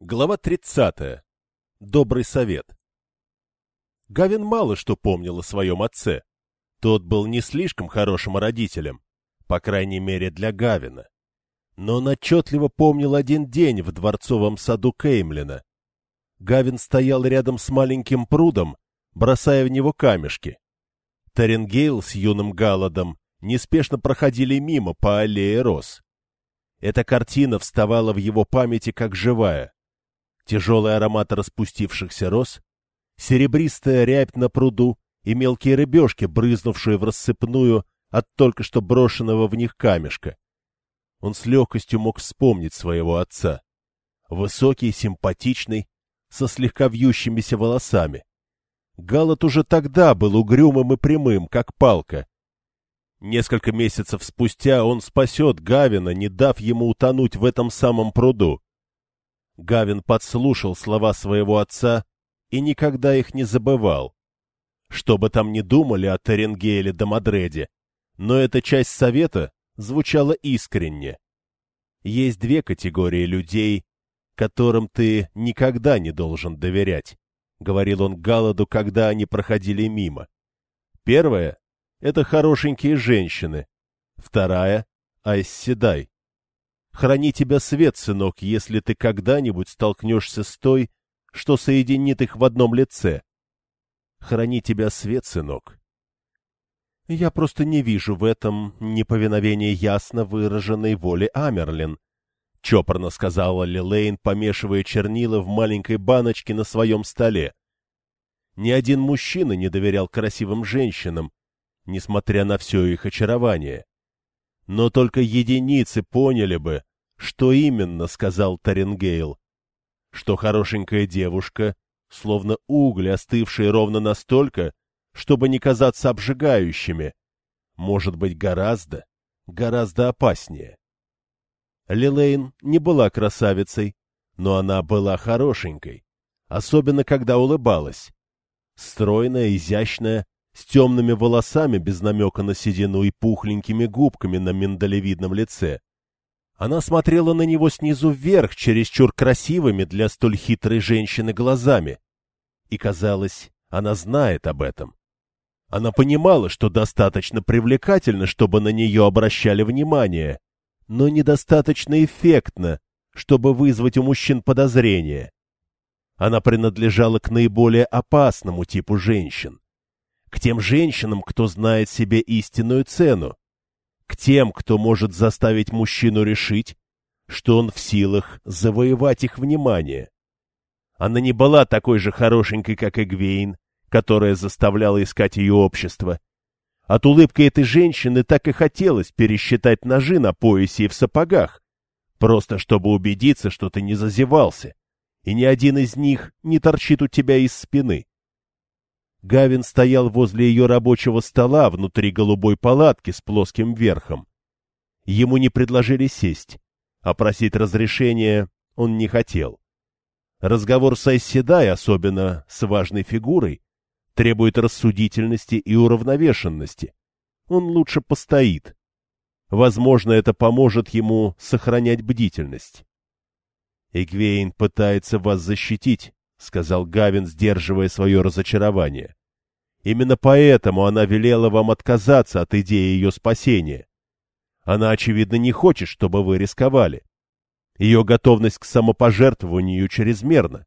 Глава 30. Добрый совет. Гавин мало что помнил о своем отце. Тот был не слишком хорошим родителем, по крайней мере для Гавина. Но он отчетливо помнил один день в дворцовом саду Кеймлина. Гавин стоял рядом с маленьким прудом, бросая в него камешки. Таренгейл с юным Галадом неспешно проходили мимо по аллее роз. Эта картина вставала в его памяти как живая тяжелый аромат распустившихся роз, серебристая рябь на пруду и мелкие рыбешки, брызнувшие в рассыпную от только что брошенного в них камешка. Он с легкостью мог вспомнить своего отца. Высокий, симпатичный, со слегка вьющимися волосами. Галат уже тогда был угрюмым и прямым, как палка. Несколько месяцев спустя он спасет Гавина, не дав ему утонуть в этом самом пруду. Гавин подслушал слова своего отца и никогда их не забывал. Что бы там ни думали о Теренгейле да Мадреде, но эта часть совета звучала искренне. Есть две категории людей, которым ты никогда не должен доверять, — говорил он Галаду, когда они проходили мимо. Первая — это хорошенькие женщины, вторая — Айсседай. Храни тебя свет, сынок, если ты когда-нибудь столкнешься с той, что соединит их в одном лице. Храни тебя свет, сынок. Я просто не вижу в этом неповиновения ясно выраженной воли Амерлин, — чопорно сказала Лилейн, помешивая чернила в маленькой баночке на своем столе. Ни один мужчина не доверял красивым женщинам, несмотря на все их очарование. Но только единицы поняли бы, что именно сказал Таренгейл. Что хорошенькая девушка, словно угли, остывшие ровно настолько, чтобы не казаться обжигающими, может быть гораздо, гораздо опаснее. Лилейн не была красавицей, но она была хорошенькой, особенно когда улыбалась. Стройная, изящная, с темными волосами без намека на седину и пухленькими губками на миндалевидном лице. Она смотрела на него снизу вверх, чересчур красивыми для столь хитрой женщины глазами. И, казалось, она знает об этом. Она понимала, что достаточно привлекательно, чтобы на нее обращали внимание, но недостаточно эффектно, чтобы вызвать у мужчин подозрения. Она принадлежала к наиболее опасному типу женщин к тем женщинам, кто знает себе истинную цену, к тем, кто может заставить мужчину решить, что он в силах завоевать их внимание. Она не была такой же хорошенькой, как Эгвейн, которая заставляла искать ее общество. От улыбки этой женщины так и хотелось пересчитать ножи на поясе и в сапогах, просто чтобы убедиться, что ты не зазевался, и ни один из них не торчит у тебя из спины. Гавин стоял возле ее рабочего стола внутри голубой палатки с плоским верхом. Ему не предложили сесть, а просить разрешения он не хотел. Разговор с Айседай, особенно с важной фигурой, требует рассудительности и уравновешенности. Он лучше постоит. Возможно, это поможет ему сохранять бдительность. Эгвейн пытается вас защитить, — сказал Гавин, сдерживая свое разочарование. «Именно поэтому она велела вам отказаться от идеи ее спасения. Она, очевидно, не хочет, чтобы вы рисковали. Ее готовность к самопожертвованию чрезмерна.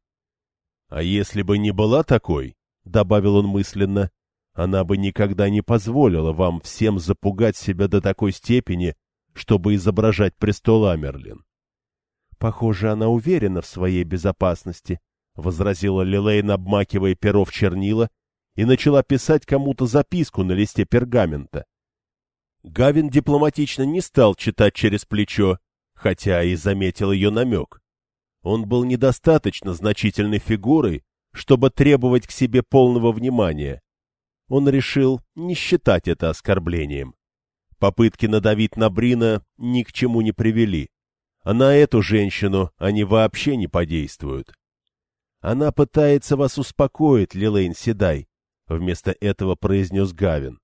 А если бы не была такой, — добавил он мысленно, — она бы никогда не позволила вам всем запугать себя до такой степени, чтобы изображать престол Амерлин. Похоже, она уверена в своей безопасности, — возразила Лилейн, обмакивая перо в чернила, и начала писать кому-то записку на листе пергамента. Гавин дипломатично не стал читать через плечо, хотя и заметил ее намек. Он был недостаточно значительной фигурой, чтобы требовать к себе полного внимания. Он решил не считать это оскорблением. Попытки надавить на Брина ни к чему не привели, а на эту женщину они вообще не подействуют. Она пытается вас успокоить, Лилейн Седай, — вместо этого произнес Гавин.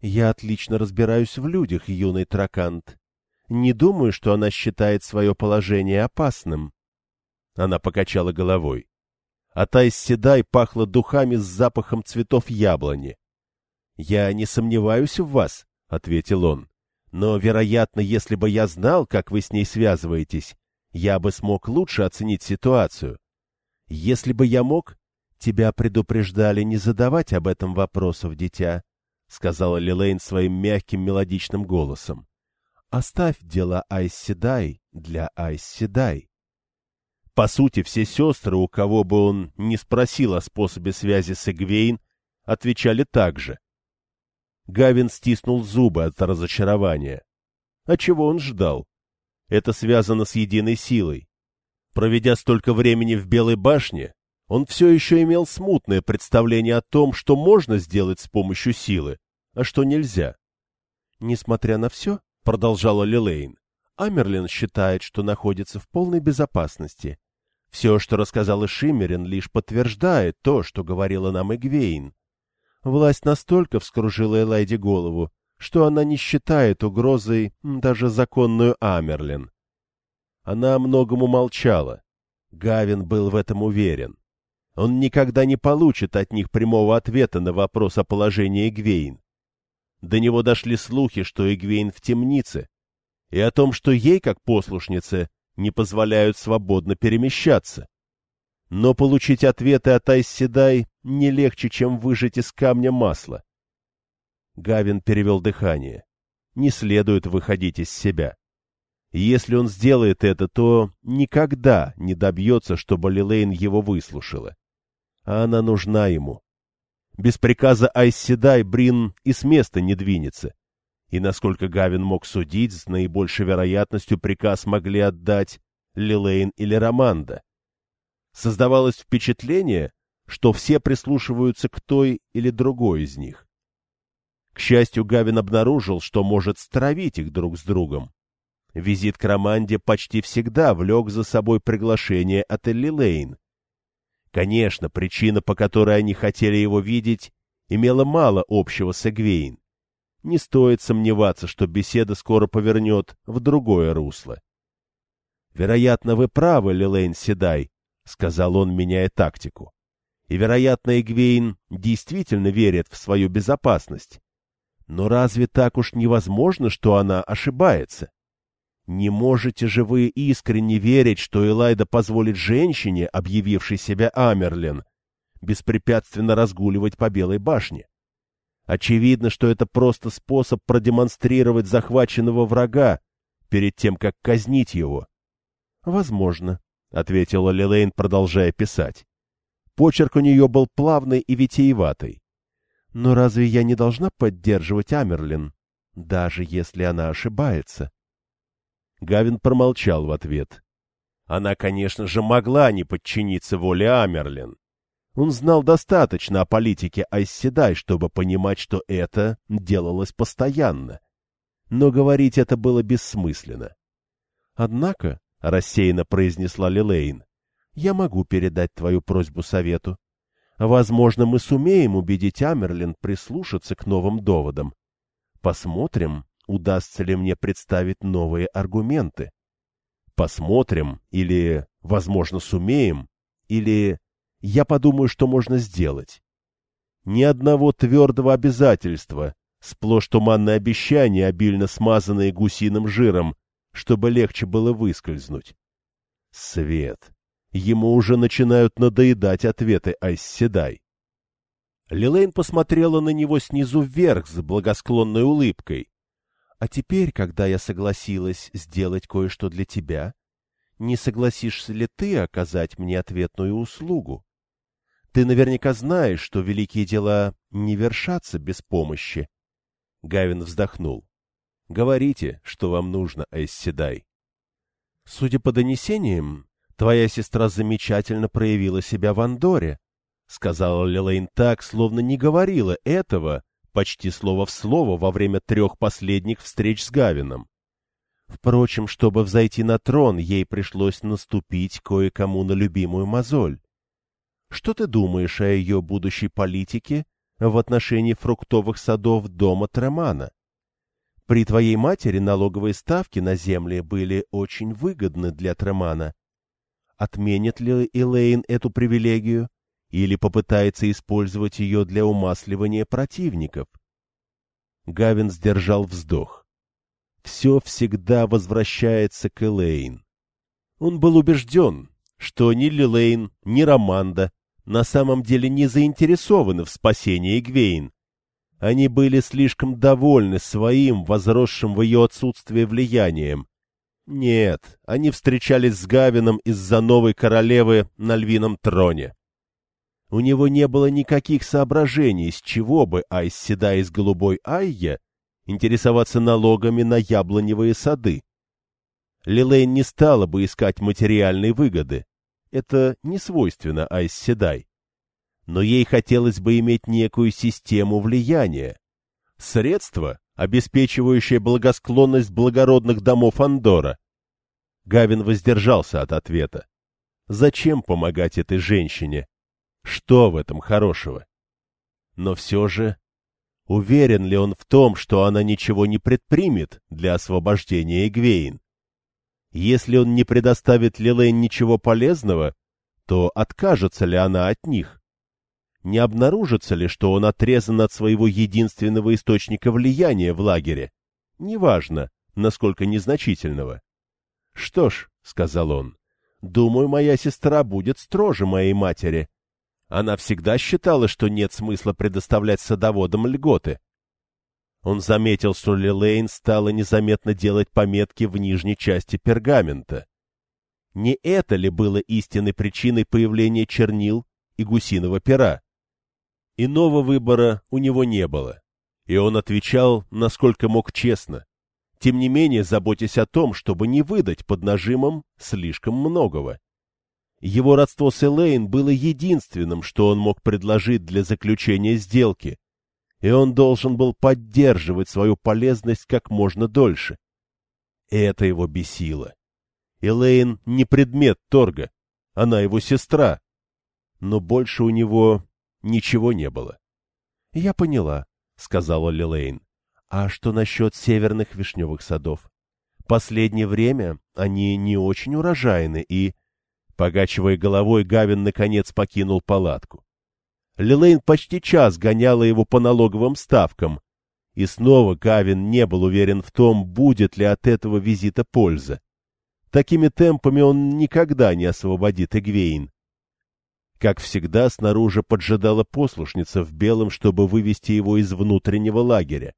Я отлично разбираюсь в людях, юный Тракант. Не думаю, что она считает свое положение опасным. Она покачала головой. А Тайс Седай пахла духами с запахом цветов яблони. — Я не сомневаюсь в вас, — ответил он. — Но, вероятно, если бы я знал, как вы с ней связываетесь, я бы смог лучше оценить ситуацию. Если бы я мог, тебя предупреждали не задавать об этом вопросов, дитя, — сказала Лилейн своим мягким мелодичным голосом. — Оставь дела Айсседай для Айсседай. По сути, все сестры, у кого бы он не спросил о способе связи с Эгвейн, отвечали так же. Гавин стиснул зубы от разочарования. А чего он ждал? Это связано с единой силой. Проведя столько времени в Белой башне, он все еще имел смутное представление о том, что можно сделать с помощью силы, а что нельзя. Несмотря на все, — продолжала Лилейн, — Амерлин считает, что находится в полной безопасности. Все, что рассказала Шиммерин, лишь подтверждает то, что говорила нам Эгвейн. Власть настолько вскружила Элайде голову, что она не считает угрозой даже законную Амерлин. Она многому молчала. Гавин был в этом уверен. Он никогда не получит от них прямого ответа на вопрос о положении Эгвейн. До него дошли слухи, что Эгвейн в темнице, и о том, что ей, как послушнице, не позволяют свободно перемещаться. Но получить ответы от Айсседай не легче, чем выжать из камня масло. Гавин перевел дыхание. Не следует выходить из себя. Если он сделает это, то никогда не добьется, чтобы Лилейн его выслушала. А она нужна ему. Без приказа Айсседай Брин и с места не двинется и, насколько Гавин мог судить, с наибольшей вероятностью приказ могли отдать Лилейн или Романда. Создавалось впечатление, что все прислушиваются к той или другой из них. К счастью, Гавин обнаружил, что может стравить их друг с другом. Визит к Романде почти всегда влек за собой приглашение от Элли Лейн. Конечно, причина, по которой они хотели его видеть, имела мало общего с Эгвейн не стоит сомневаться, что беседа скоро повернет в другое русло. — Вероятно, вы правы, Лилейн Седай, — сказал он, меняя тактику. И, вероятно, Эгвейн действительно верит в свою безопасность. Но разве так уж невозможно, что она ошибается? Не можете же вы искренне верить, что Элайда позволит женщине, объявившей себя Амерлин, беспрепятственно разгуливать по Белой башне? Очевидно, что это просто способ продемонстрировать захваченного врага перед тем, как казнить его. — Возможно, — ответила Лилейн, продолжая писать. Почерк у нее был плавный и витиеватый. Но разве я не должна поддерживать Амерлин, даже если она ошибается? Гавин промолчал в ответ. Она, конечно же, могла не подчиниться воле Амерлин. Он знал достаточно о политике Айсседай, чтобы понимать, что это делалось постоянно. Но говорить это было бессмысленно. «Однако», — рассеянно произнесла Лилейн, — «я могу передать твою просьбу совету. Возможно, мы сумеем убедить Амерлин прислушаться к новым доводам. Посмотрим, удастся ли мне представить новые аргументы. Посмотрим, или, возможно, сумеем, или я подумаю, что можно сделать. Ни одного твердого обязательства, сплошь туманные обещания, обильно смазанные гусиным жиром, чтобы легче было выскользнуть. Свет. Ему уже начинают надоедать ответы Айсседай. Лилейн посмотрела на него снизу вверх с благосклонной улыбкой. — А теперь, когда я согласилась сделать кое-что для тебя, не согласишься ли ты оказать мне ответную услугу? Ты наверняка знаешь, что великие дела не вершатся без помощи. Гавин вздохнул. — Говорите, что вам нужно, Эсседай. — Судя по донесениям, твоя сестра замечательно проявила себя в Андоре, — сказала Лилейн так, словно не говорила этого, почти слово в слово, во время трех последних встреч с Гавином. Впрочем, чтобы взойти на трон, ей пришлось наступить кое-кому на любимую мозоль. Что ты думаешь о ее будущей политике в отношении фруктовых садов дома Тремана? При твоей матери налоговые ставки на земли были очень выгодны для Тремана. отменит ли Элейн эту привилегию или попытается использовать ее для умасливания противников. Гавин сдержал вздох. Все всегда возвращается к Элейн. Он был убежден, что ни Лилейн, ни Романда на самом деле не заинтересованы в спасении Игвейн. Они были слишком довольны своим, возросшим в ее отсутствие влиянием. Нет, они встречались с Гавином из-за новой королевы на львином троне. У него не было никаких соображений, с чего бы Айс из Голубой Айя интересоваться налогами на яблоневые сады. Лилейн не стала бы искать материальной выгоды. Это не свойственно Айс Седай. Но ей хотелось бы иметь некую систему влияния. Средство, обеспечивающее благосклонность благородных домов Андора. Гавин воздержался от ответа. Зачем помогать этой женщине? Что в этом хорошего? Но все же, уверен ли он в том, что она ничего не предпримет для освобождения Эгвейн? Если он не предоставит Лилейн ничего полезного, то откажется ли она от них? Не обнаружится ли, что он отрезан от своего единственного источника влияния в лагере? Неважно, насколько незначительного. — Что ж, — сказал он, — думаю, моя сестра будет строже моей матери. Она всегда считала, что нет смысла предоставлять садоводам льготы. Он заметил, что Лилейн стала незаметно делать пометки в нижней части пергамента. Не это ли было истинной причиной появления чернил и гусиного пера? Иного выбора у него не было, и он отвечал, насколько мог честно, тем не менее заботясь о том, чтобы не выдать под нажимом слишком многого. Его родство с Элейн было единственным, что он мог предложить для заключения сделки, и он должен был поддерживать свою полезность как можно дольше. Это его бесило. Элейн не предмет торга, она его сестра. Но больше у него ничего не было. — Я поняла, — сказала Лилейн. — А что насчет северных вишневых садов? Последнее время они не очень урожайны и... Погачивая головой, Гавин наконец покинул палатку. Лилейн почти час гоняла его по налоговым ставкам. И снова Гавин не был уверен в том, будет ли от этого визита польза. Такими темпами он никогда не освободит Эгвейн. Как всегда, снаружи поджидала послушница в белом, чтобы вывести его из внутреннего лагеря.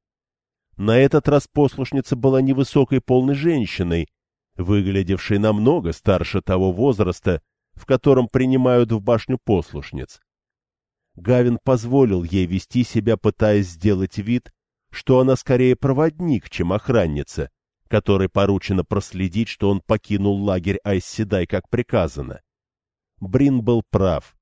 На этот раз послушница была невысокой полной женщиной, выглядевшей намного старше того возраста, в котором принимают в башню послушниц. Гавин позволил ей вести себя, пытаясь сделать вид, что она скорее проводник, чем охранница, которой поручено проследить, что он покинул лагерь Айсседай, как приказано. Брин был прав.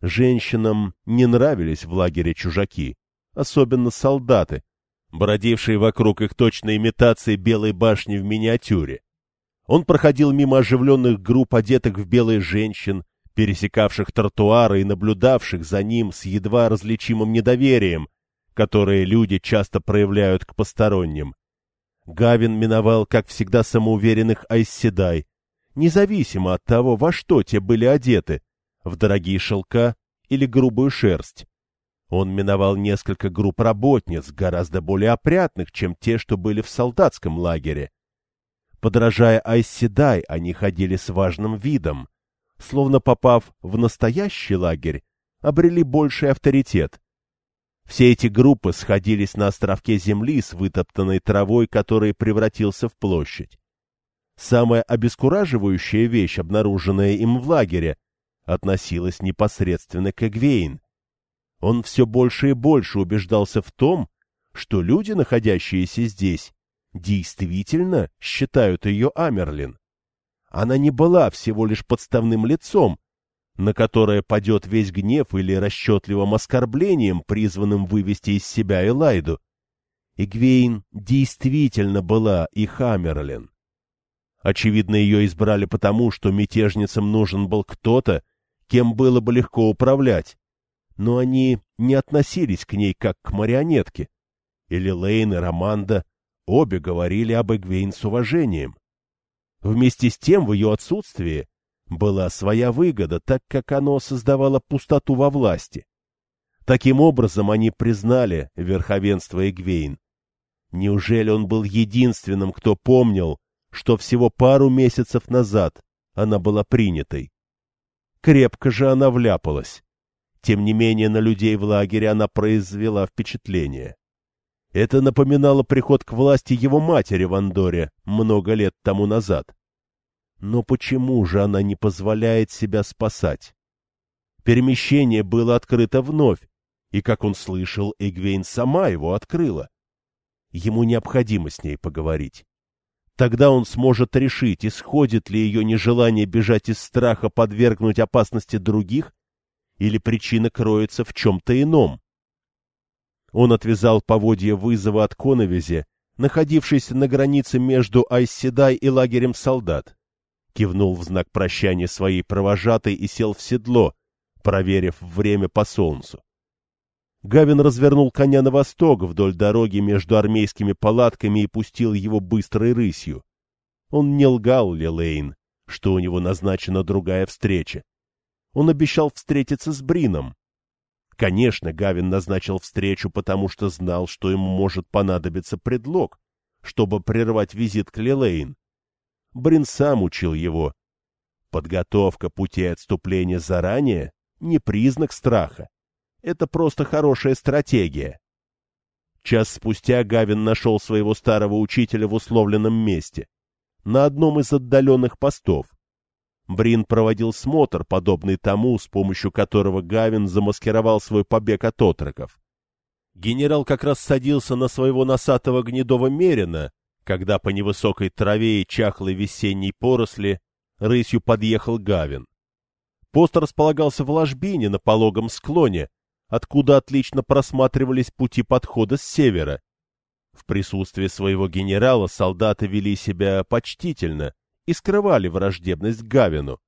Женщинам не нравились в лагере чужаки, особенно солдаты, бродившие вокруг их точной имитации Белой башни в миниатюре. Он проходил мимо оживленных групп одетых в белые женщин, пересекавших тротуары и наблюдавших за ним с едва различимым недоверием, которое люди часто проявляют к посторонним. Гавин миновал, как всегда, самоуверенных Айсседай, независимо от того, во что те были одеты, в дорогие шелка или грубую шерсть. Он миновал несколько групп работниц, гораздо более опрятных, чем те, что были в солдатском лагере. Подражая Айсседай, они ходили с важным видом, словно попав в настоящий лагерь, обрели больший авторитет. Все эти группы сходились на островке земли с вытоптанной травой, который превратился в площадь. Самая обескураживающая вещь, обнаруженная им в лагере, относилась непосредственно к Эгвейн. Он все больше и больше убеждался в том, что люди, находящиеся здесь, действительно считают ее Амерлин. Она не была всего лишь подставным лицом, на которое падет весь гнев или расчетливым оскорблением, призванным вывести из себя Элайду. Игвейн действительно была и Хаммерлин. Очевидно, ее избрали потому, что мятежницам нужен был кто-то, кем было бы легко управлять. Но они не относились к ней как к марионетке. Или Лейн и Романда обе говорили об Эгвейн с уважением. Вместе с тем, в ее отсутствии, была своя выгода, так как оно создавало пустоту во власти. Таким образом, они признали верховенство Эгвейн. Неужели он был единственным, кто помнил, что всего пару месяцев назад она была принятой? Крепко же она вляпалась. Тем не менее, на людей в лагере она произвела впечатление. Это напоминало приход к власти его матери в Андоре много лет тому назад. Но почему же она не позволяет себя спасать? Перемещение было открыто вновь, и, как он слышал, Эгвейн сама его открыла. Ему необходимо с ней поговорить. Тогда он сможет решить, исходит ли ее нежелание бежать из страха подвергнуть опасности других, или причина кроется в чем-то ином. Он отвязал поводья вызова от коновизи, находившейся на границе между Айседай и лагерем солдат кивнул в знак прощания своей провожатой и сел в седло, проверив время по солнцу. Гавин развернул коня на восток вдоль дороги между армейскими палатками и пустил его быстрой рысью. Он не лгал Лилейн, что у него назначена другая встреча. Он обещал встретиться с Брином. Конечно, Гавин назначил встречу, потому что знал, что ему может понадобиться предлог, чтобы прервать визит к Лилейн. Брин сам учил его. Подготовка путей отступления заранее — не признак страха. Это просто хорошая стратегия. Час спустя Гавин нашел своего старого учителя в условленном месте, на одном из отдаленных постов. Брин проводил смотр, подобный тому, с помощью которого Гавин замаскировал свой побег от отроков. Генерал как раз садился на своего носатого гнедого мерина, когда по невысокой траве и чахлой весенней поросли рысью подъехал Гавин. Пост располагался в ложбине на пологом склоне, откуда отлично просматривались пути подхода с севера. В присутствии своего генерала солдаты вели себя почтительно и скрывали враждебность Гавину.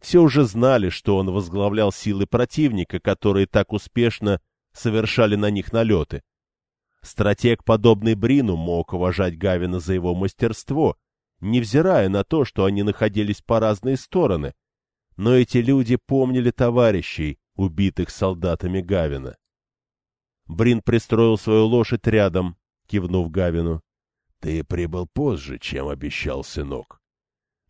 Все уже знали, что он возглавлял силы противника, которые так успешно совершали на них налеты. Стратег, подобный Брину, мог уважать Гавина за его мастерство, невзирая на то, что они находились по разные стороны. Но эти люди помнили товарищей, убитых солдатами Гавина. Брин пристроил свою лошадь рядом, кивнув Гавину. — Ты прибыл позже, чем обещал, сынок. —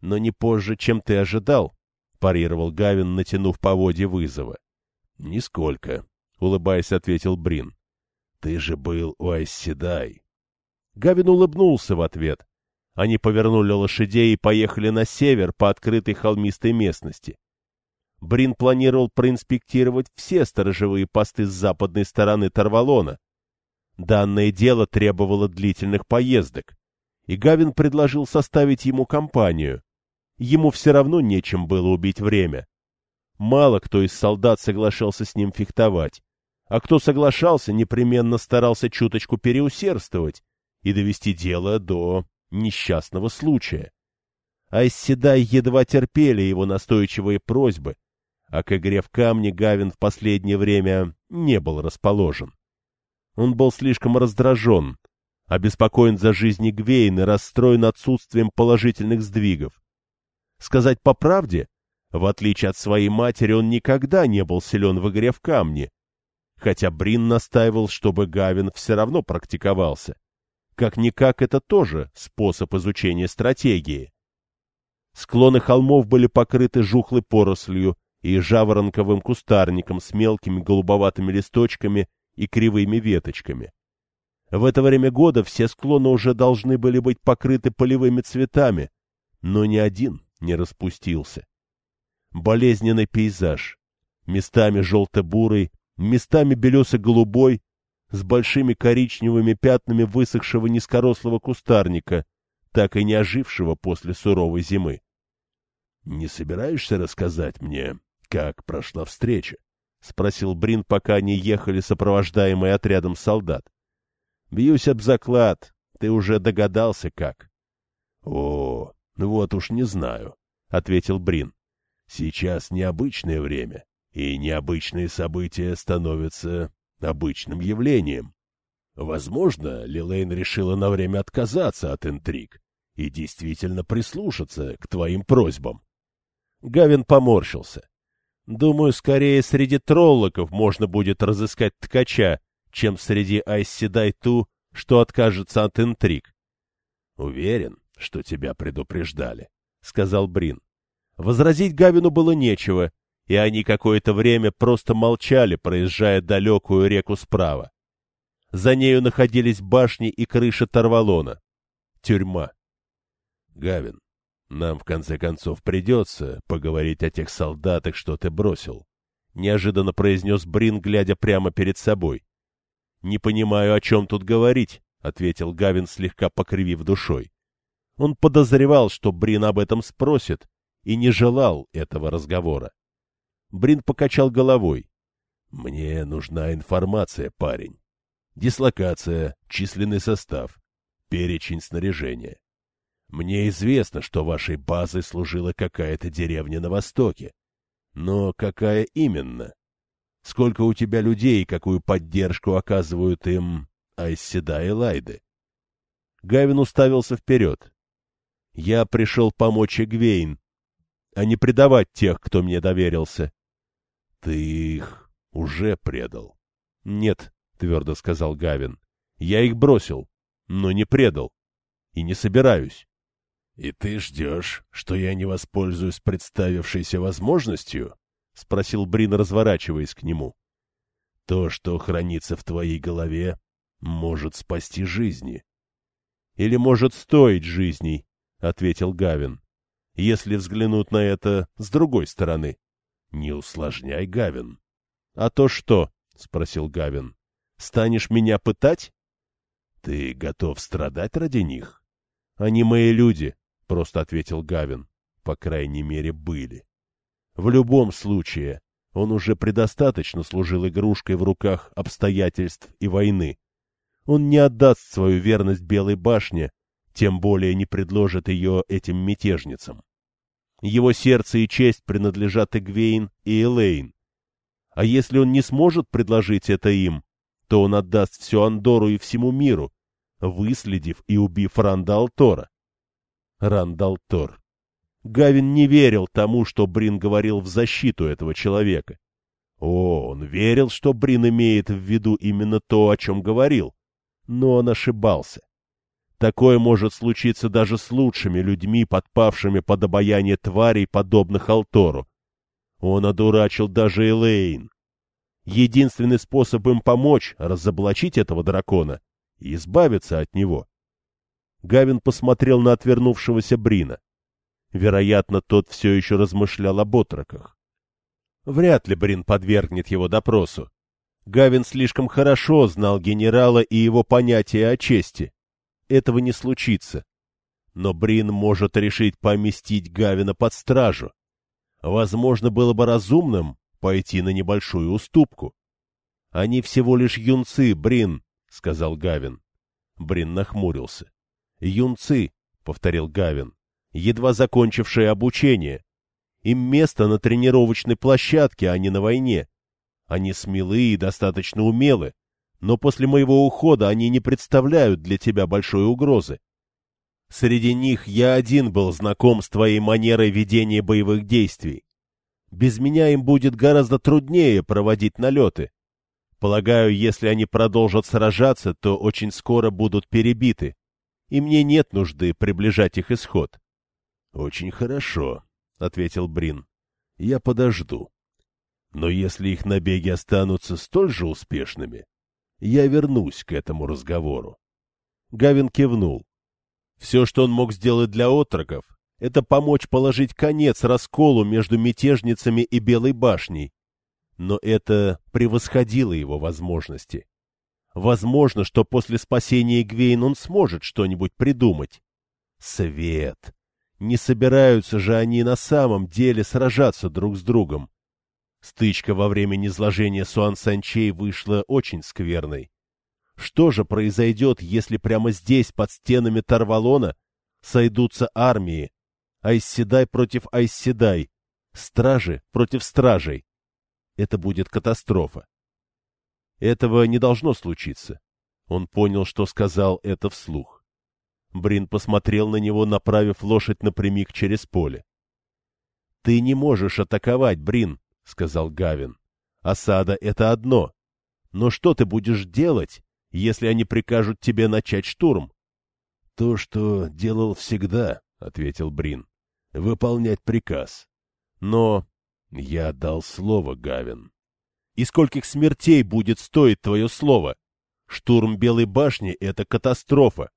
Но не позже, чем ты ожидал, — парировал Гавин, натянув поводья вызова. — Нисколько, — улыбаясь, ответил Брин. Ты же был у Айсседай. Гавин улыбнулся в ответ. Они повернули лошадей и поехали на север по открытой холмистой местности. Брин планировал проинспектировать все сторожевые посты с западной стороны Тарвалона. Данное дело требовало длительных поездок, и Гавин предложил составить ему компанию. Ему все равно нечем было убить время. Мало кто из солдат соглашался с ним фехтовать, а кто соглашался, непременно старался чуточку переусердствовать и довести дело до несчастного случая. Айсседай едва терпели его настойчивые просьбы, а к игре в камни Гавин в последнее время не был расположен. Он был слишком раздражен, обеспокоен за жизнь Гвейн и расстроен отсутствием положительных сдвигов. Сказать по правде, в отличие от своей матери, он никогда не был силен в игре в камни, хотя Брин настаивал, чтобы Гавин все равно практиковался. Как-никак это тоже способ изучения стратегии. Склоны холмов были покрыты жухлой порослью и жаворонковым кустарником с мелкими голубоватыми листочками и кривыми веточками. В это время года все склоны уже должны были быть покрыты полевыми цветами, но ни один не распустился. Болезненный пейзаж, местами желто-бурый, местами белесо-голубой, с большими коричневыми пятнами высохшего низкорослого кустарника, так и не ожившего после суровой зимы. — Не собираешься рассказать мне, как прошла встреча? — спросил Брин, пока они ехали, сопровождаемые отрядом солдат. — Бьюсь об заклад. Ты уже догадался, как. — О, вот уж не знаю, — ответил Брин. — Сейчас необычное время и необычные события становятся обычным явлением. Возможно, Лилейн решила на время отказаться от интриг и действительно прислушаться к твоим просьбам. Гавин поморщился. Думаю, скорее среди троллоков можно будет разыскать ткача, чем среди Айсседай ту, что откажется от интриг. — Уверен, что тебя предупреждали, — сказал Брин. Возразить Гавину было нечего, и они какое-то время просто молчали, проезжая далекую реку справа. За нею находились башни и крыша Тарвалона. Тюрьма. — Гавин, нам в конце концов придется поговорить о тех солдатах, что ты бросил, — неожиданно произнес Брин, глядя прямо перед собой. — Не понимаю, о чем тут говорить, — ответил Гавин, слегка покривив душой. Он подозревал, что Брин об этом спросит, и не желал этого разговора. Брин покачал головой. — Мне нужна информация, парень. Дислокация, численный состав, перечень снаряжения. Мне известно, что вашей базой служила какая-то деревня на востоке. Но какая именно? Сколько у тебя людей какую поддержку оказывают им Айседа и Лайды? Гавин уставился вперед. Я пришел помочь Эгвейн, а не предавать тех, кто мне доверился. — Ты их уже предал? — Нет, — твердо сказал Гавин. — Я их бросил, но не предал. И не собираюсь. — И ты ждешь, что я не воспользуюсь представившейся возможностью? — спросил Брин, разворачиваясь к нему. — То, что хранится в твоей голове, может спасти жизни. — Или может стоить жизней, — ответил Гавин. — Если взглянуть на это с другой стороны. — Не усложняй, Гавин. — А то что? — спросил Гавин. — Станешь меня пытать? — Ты готов страдать ради них? — Они мои люди, — просто ответил Гавин. По крайней мере, были. В любом случае, он уже предостаточно служил игрушкой в руках обстоятельств и войны. Он не отдаст свою верность Белой башне, тем более не предложит ее этим мятежницам. Его сердце и честь принадлежат Эгвейн и Элейн. А если он не сможет предложить это им, то он отдаст всю Андору и всему миру, выследив и убив Ранда Алтора. Рандалтор. Гавин не верил тому, что Брин говорил в защиту этого человека. О, он верил, что Брин имеет в виду именно то, о чем говорил. Но он ошибался. Такое может случиться даже с лучшими людьми, подпавшими под обаяние тварей, подобных Алтору. Он одурачил даже Элейн. Единственный способ им помочь — разоблачить этого дракона и избавиться от него. Гавин посмотрел на отвернувшегося Брина. Вероятно, тот все еще размышлял об отроках. Вряд ли Брин подвергнет его допросу. Гавин слишком хорошо знал генерала и его понятия о чести. Этого не случится. Но Брин может решить поместить Гавина под стражу. Возможно, было бы разумным пойти на небольшую уступку. — Они всего лишь юнцы, Брин, — сказал Гавин. Брин нахмурился. «Юнцы», — повторил Гавин, — «едва закончившие обучение. Им место на тренировочной площадке, а не на войне. Они смелы и достаточно умелы, но после моего ухода они не представляют для тебя большой угрозы. Среди них я один был знаком с твоей манерой ведения боевых действий. Без меня им будет гораздо труднее проводить налеты. Полагаю, если они продолжат сражаться, то очень скоро будут перебиты и мне нет нужды приближать их исход. — Очень хорошо, — ответил Брин. — Я подожду. Но если их набеги останутся столь же успешными, я вернусь к этому разговору. Гавин кивнул. Все, что он мог сделать для отроков, это помочь положить конец расколу между мятежницами и Белой башней. Но это превосходило его возможности. Возможно, что после спасения Гвейн он сможет что-нибудь придумать. Свет! Не собираются же они на самом деле сражаться друг с другом. Стычка во время низложения Суан Санчей вышла очень скверной. Что же произойдет, если прямо здесь, под стенами Тарвалона, сойдутся армии? Айсседай против Айсседай, стражи против стражей. Это будет катастрофа. Этого не должно случиться. Он понял, что сказал это вслух. Брин посмотрел на него, направив лошадь напрямик через поле. — Ты не можешь атаковать, Брин, — сказал Гавин. — Осада — это одно. Но что ты будешь делать, если они прикажут тебе начать штурм? — То, что делал всегда, — ответил Брин. — Выполнять приказ. Но я дал слово, Гавин. И скольких смертей будет стоить твое слово? Штурм Белой башни — это катастрофа.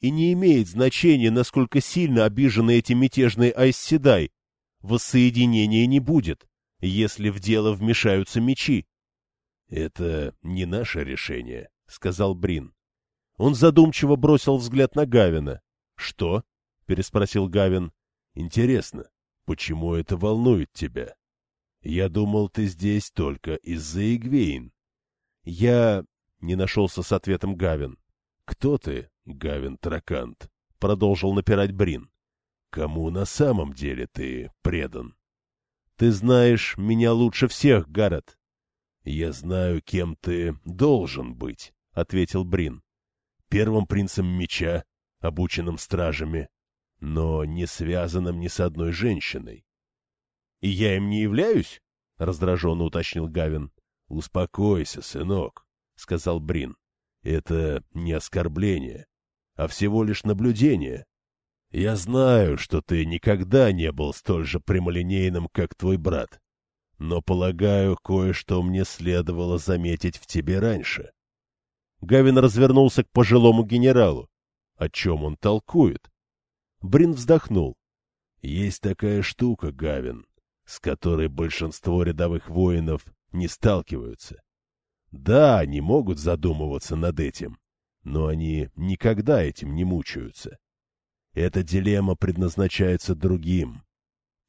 И не имеет значения, насколько сильно обижены эти мятежные Айсседай. Воссоединения не будет, если в дело вмешаются мечи. — Это не наше решение, — сказал Брин. Он задумчиво бросил взгляд на Гавина. — Что? — переспросил Гавин. — Интересно, почему это волнует тебя? Я думал, ты здесь только из-за Игвейн. — Я... — не нашелся с ответом Гавин. — Кто ты, Гавин Тракант? — продолжил напирать Брин. — Кому на самом деле ты предан? — Ты знаешь меня лучше всех, Гаррет. — Я знаю, кем ты должен быть, — ответил Брин. — Первым принцем меча, обученным стражами, но не связанным ни с одной женщиной. — И я им не являюсь? — раздраженно уточнил Гавин. — Успокойся, сынок, — сказал Брин. — Это не оскорбление, а всего лишь наблюдение. Я знаю, что ты никогда не был столь же прямолинейным, как твой брат, но, полагаю, кое-что мне следовало заметить в тебе раньше. Гавин развернулся к пожилому генералу. О чем он толкует? Брин вздохнул. Есть такая штука, Гавин, с которой большинство рядовых воинов не сталкиваются. Да, они могут задумываться над этим, но они никогда этим не мучаются. Эта дилемма предназначается другим,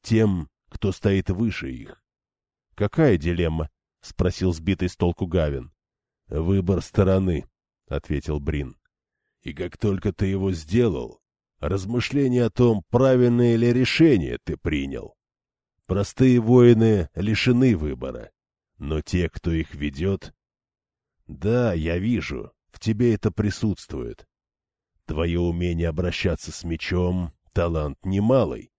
тем, кто стоит выше их. — Какая дилемма? — спросил сбитый с толку Гавин. — Выбор стороны, — ответил Брин. — И как только ты его сделал, размышление о том, правильное ли решение ты принял. Простые воины лишены выбора, но те, кто их ведет, да, я вижу, в тебе это присутствует. Твое умение обращаться с мечом — талант немалый.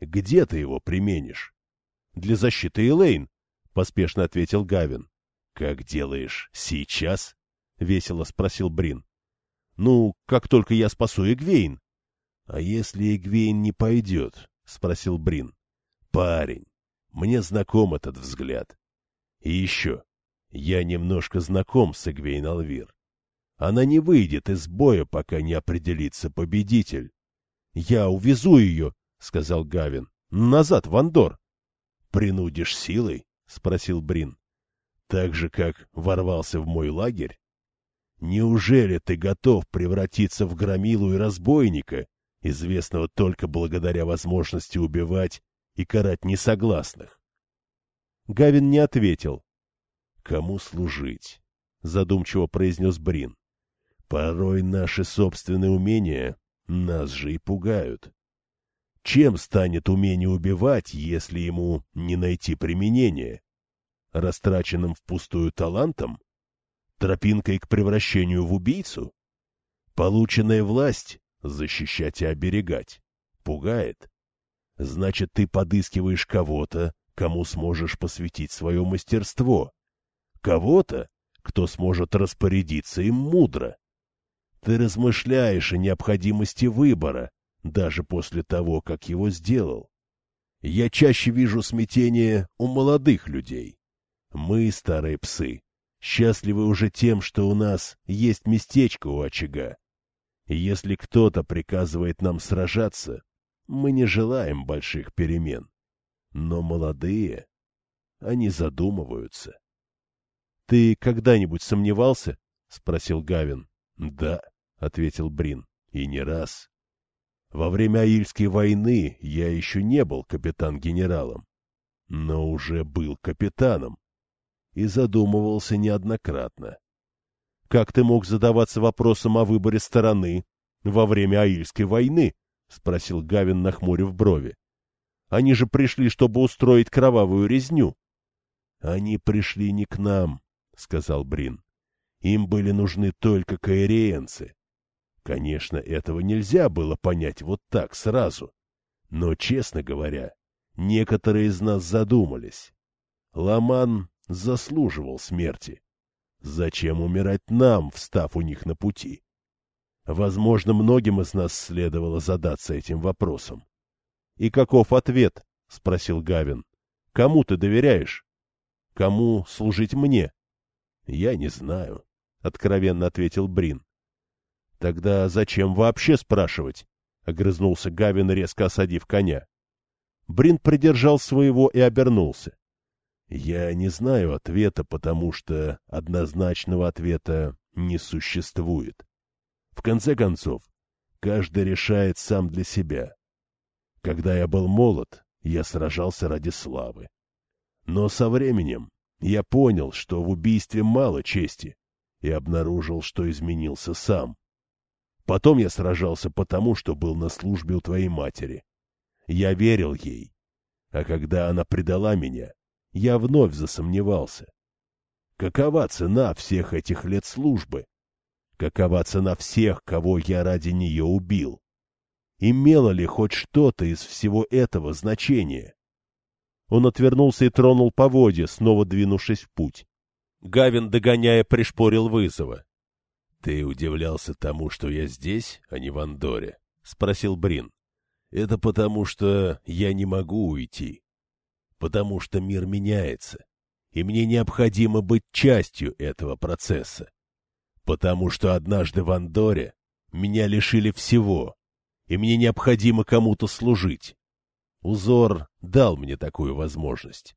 Где ты его применишь? Для защиты Элейн, — поспешно ответил Гавин. Как делаешь сейчас? — весело спросил Брин. Ну, как только я спасу Эгвейн. А если Эгвейн не пойдет? — спросил Брин. Парень, мне знаком этот взгляд. И еще, я немножко знаком с Эгвейн Алвир. Она не выйдет из боя, пока не определится победитель. — Я увезу ее, — сказал Гавин. — Назад, в Андор. — Принудишь силой? — спросил Брин. — Так же, как ворвался в мой лагерь? Неужели ты готов превратиться в громилу и разбойника, известного только благодаря возможности убивать и карать несогласных? Гавин не ответил, кому служить, — задумчиво произнес Брин. Порой наши собственные умения нас же и пугают. Чем станет умение убивать, если ему не найти применения? Растраченным впустую талантом? Тропинкой к превращению в убийцу? Полученная власть — защищать и оберегать — пугает. Значит, ты подыскиваешь кого-то, кому сможешь посвятить свое мастерство, Кого-то, кто сможет распорядиться им мудро. Ты размышляешь о необходимости выбора, даже после того, как его сделал. Я чаще вижу смятение у молодых людей. Мы, старые псы, счастливы уже тем, что у нас есть местечко у очага. Если кто-то приказывает нам сражаться, мы не желаем больших перемен. Но молодые, они задумываются. — Ты когда-нибудь сомневался? — спросил Гавин. — Да, — ответил Брин, — и не раз. Во время Аильской войны я еще не был капитан-генералом, но уже был капитаном и задумывался неоднократно. Как ты мог задаваться вопросом о выборе стороны во время Аильской войны? — спросил Гавин, нахмурив брови. — Они же пришли, чтобы устроить кровавую резню. — Они пришли не к нам, — сказал Брин. Им были нужны только каэриенцы. Конечно, этого нельзя было понять вот так сразу. Но, честно говоря, некоторые из нас задумались. Ламан заслуживал смерти. Зачем умирать нам, встав у них на пути? Возможно, многим из нас следовало задаться этим вопросом. — И каков ответ? — спросил Гавин. — Кому ты доверяешь? Кому служить мне? — Я не знаю, — откровенно ответил Брин. — Тогда зачем вообще спрашивать? — огрызнулся Гавин, резко осадив коня. Брин придержал своего и обернулся. Я не знаю ответа, потому что однозначного ответа не существует. В конце концов, каждый решает сам для себя. Когда я был молод, я сражался ради славы. Но со временем я понял, что в убийстве мало чести, и обнаружил, что изменился сам. Потом я сражался потому, что был на службе у твоей матери. Я верил ей. А когда она предала меня, я вновь засомневался. Какова цена всех этих лет службы? Какова цена всех, кого я ради нее убил? Имело ли хоть что-то из всего этого значение? Он отвернулся и тронул поводья, снова двинувшись в путь. Гавин, догоняя, пришпорил вызова. — Ты удивлялся тому, что я здесь, а не в Андоре? — спросил Брин. — Это потому, что я не могу уйти потому что мир меняется, и мне необходимо быть частью этого процесса. Потому что однажды в Андоре меня лишили всего, и мне необходимо кому-то служить. Узор дал мне такую возможность.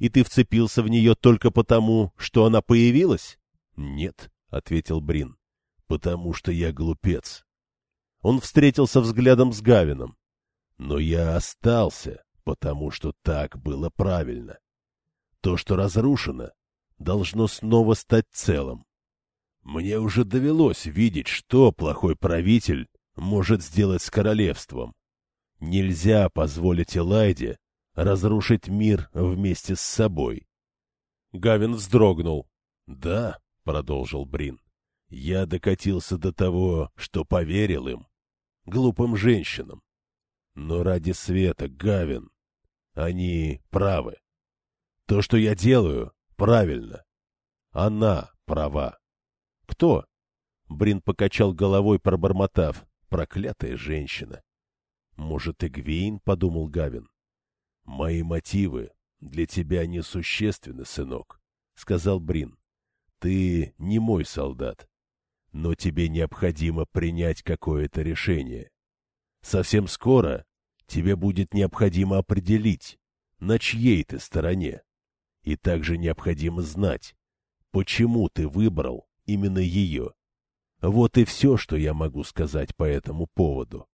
И ты вцепился в нее только потому, что она появилась? Нет, — ответил Брин, — потому что я глупец. Он встретился взглядом с Гавином. Но я остался, потому что так было правильно. То, что разрушено, должно снова стать целым. Мне уже довелось видеть, что плохой правитель может сделать с королевством. Нельзя позволить Элайде разрушить мир вместе с собой. Гавин вздрогнул. — Да, — продолжил Брин, — я докатился до того, что поверил им, глупым женщинам. Но ради света, Гавин, они правы. То, что я делаю, правильно. Она права. Кто? Брин покачал головой, пробормотав. Проклятая женщина. Может, Игвейн, подумал Гавин. Мои мотивы для тебя несущественны, сынок, сказал Брин. Ты не мой солдат, но тебе необходимо принять какое-то решение. Совсем скоро тебе будет необходимо определить, на чьей ты стороне. И также необходимо знать, почему ты выбрал именно ее. Вот и все, что я могу сказать по этому поводу.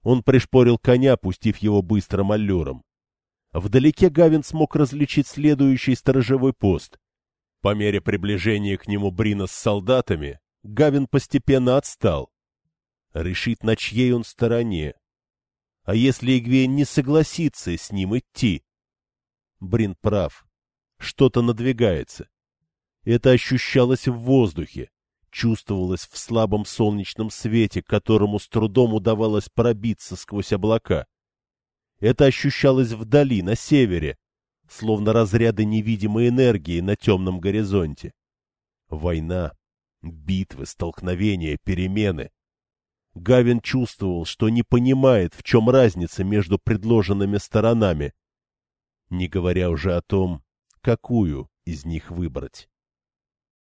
Он пришпорил коня, пустив его быстрым аллюром. Вдалеке Гавин смог различить следующий сторожевой пост. По мере приближения к нему Брина с солдатами, Гавин постепенно отстал. Решить, на чьей он стороне, а если Игвейн не согласится с ним идти? Брин прав. Что-то надвигается. Это ощущалось в воздухе, чувствовалось в слабом солнечном свете, которому с трудом удавалось пробиться сквозь облака. Это ощущалось вдали, на севере, словно разряды невидимой энергии на темном горизонте. Война, битвы, столкновения, перемены — Гавин чувствовал, что не понимает, в чем разница между предложенными сторонами, не говоря уже о том, какую из них выбрать.